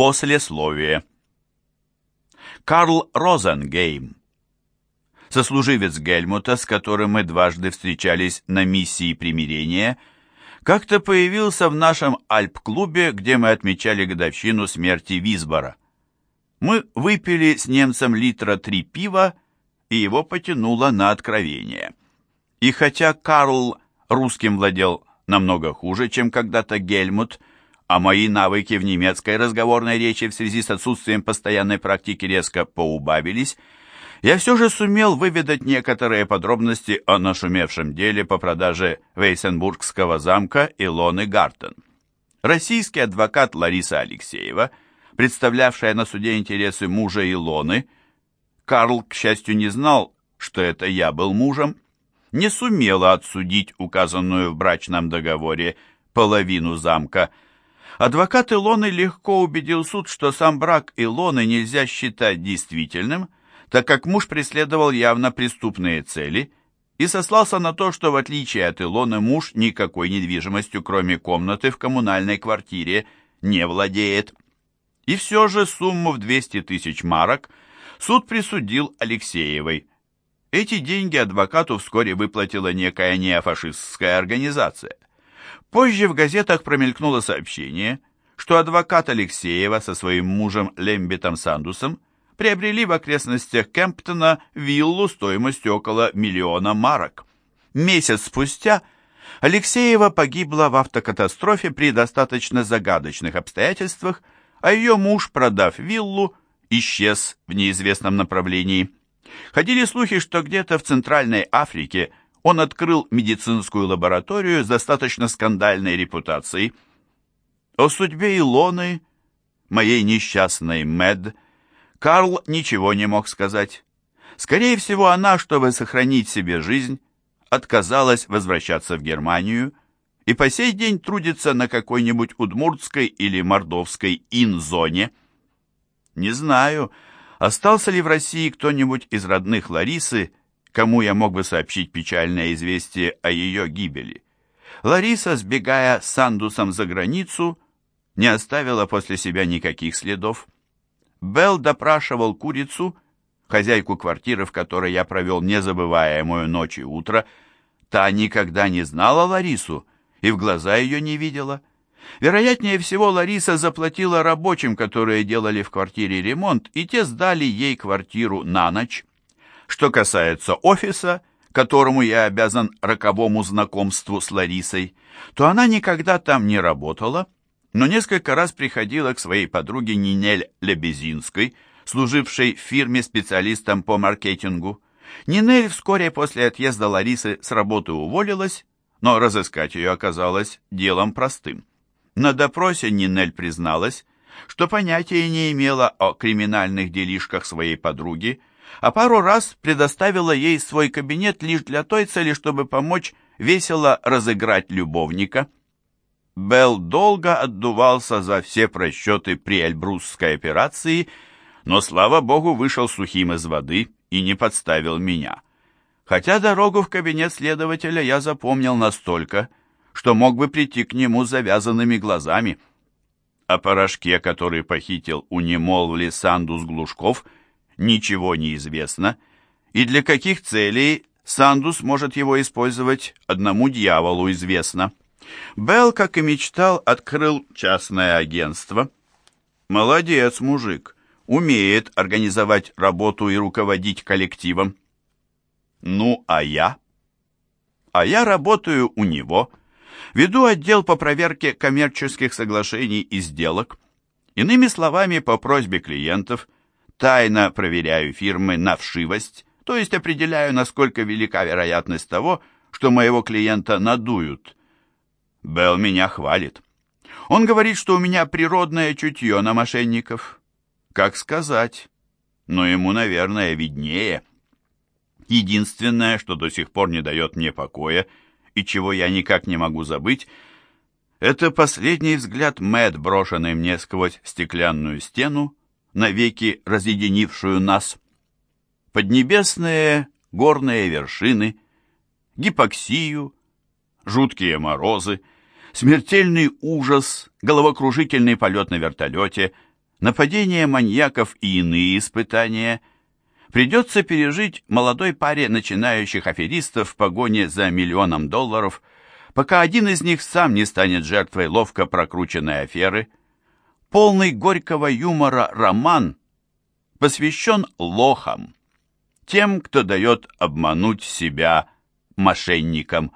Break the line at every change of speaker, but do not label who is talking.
Послесловие. Карл Розенгейм, сослуживец Гельмута, с которым мы дважды встречались на миссии примирения, как-то появился в нашем Альп-клубе, где мы отмечали годовщину смерти Висбора. Мы выпили с немцем литра три пива, и его потянуло на откровение. И хотя Карл русским владел намного хуже, чем когда-то Гельмут, а мои навыки в немецкой разговорной речи в связи с отсутствием постоянной практики резко поубавились, я все же сумел выведать некоторые подробности о нашумевшем деле по продаже Вейсенбургского замка Илоны Гартен. Российский адвокат Лариса Алексеева, представлявшая на суде интересы мужа Илоны, Карл, к счастью, не знал, что это я был мужем, не сумела отсудить указанную в брачном договоре половину замка – Адвокат Илоны легко убедил суд, что сам брак Илоны нельзя считать действительным, так как муж преследовал явно преступные цели и сослался на то, что в отличие от Илоны муж никакой недвижимостью, кроме комнаты в коммунальной квартире, не владеет. И все же сумму в 200 тысяч марок суд присудил Алексеевой. Эти деньги адвокату вскоре выплатила некая неофашистская организация – Позже в газетах промелькнуло сообщение, что адвокат Алексеева со своим мужем Лембитом Сандусом приобрели в окрестностях Кемптона виллу стоимостью около миллиона марок. Месяц спустя Алексеева погибла в автокатастрофе при достаточно загадочных обстоятельствах, а ее муж, продав виллу, исчез в неизвестном направлении. Ходили слухи, что где-то в Центральной Африке он открыл медицинскую лабораторию с достаточно скандальной репутацией. О судьбе Илоны, моей несчастной Мэд, Карл ничего не мог сказать. Скорее всего, она, чтобы сохранить себе жизнь, отказалась возвращаться в Германию и по сей день трудится на какой-нибудь удмуртской или мордовской ин-зоне. Не знаю, остался ли в России кто-нибудь из родных Ларисы, кому я мог бы сообщить печальное известие о ее гибели. Лариса, сбегая с Сандусом за границу, не оставила после себя никаких следов. Белл допрашивал курицу, хозяйку квартиры, в которой я провел незабываемую ночь и утро. Та никогда не знала Ларису и в глаза ее не видела. Вероятнее всего, Лариса заплатила рабочим, которые делали в квартире ремонт, и те сдали ей квартиру на ночь. Что касается офиса, которому я обязан роковому знакомству с Ларисой, то она никогда там не работала, но несколько раз приходила к своей подруге Нинель Лебезинской, служившей в фирме специалистом по маркетингу. Нинель вскоре после отъезда Ларисы с работы уволилась, но разыскать ее оказалось делом простым. На допросе Нинель призналась, что понятия не имела о криминальных делишках своей подруги, а пару раз предоставила ей свой кабинет лишь для той цели, чтобы помочь весело разыграть любовника. Белл долго отдувался за все просчеты при Эльбрусской операции, но, слава богу, вышел сухим из воды и не подставил меня. Хотя дорогу в кабинет следователя я запомнил настолько, что мог бы прийти к нему завязанными глазами. О порошке, который похитил у немолвли Сандус Глушков – ничего не известно, и для каких целей Сандус может его использовать, одному дьяволу известно. Белл, как и мечтал, открыл частное агентство. Молодец, мужик, умеет организовать работу и руководить коллективом. Ну, а я? А я работаю у него, веду отдел по проверке коммерческих соглашений и сделок. Иными словами, по просьбе клиентов – тайно проверяю фирмы на вшивость, то есть определяю, насколько велика вероятность того, что моего клиента надуют. Белл меня хвалит. Он говорит, что у меня природное чутье на мошенников. Как сказать? Но ему, наверное, виднее. Единственное, что до сих пор не дает мне покоя и чего я никак не могу забыть, это последний взгляд Мэт, брошенный мне сквозь стеклянную стену, навеки разъединившую нас. Поднебесные горные вершины, гипоксию, жуткие морозы, смертельный ужас, головокружительный полет на вертолете, нападение маньяков и иные испытания придется пережить молодой паре начинающих аферистов в погоне за миллионом долларов, пока один из них сам не станет жертвой ловко прокрученной аферы – полный горького юмора роман посвящен лохам, тем, кто дает обмануть себя мошенникам.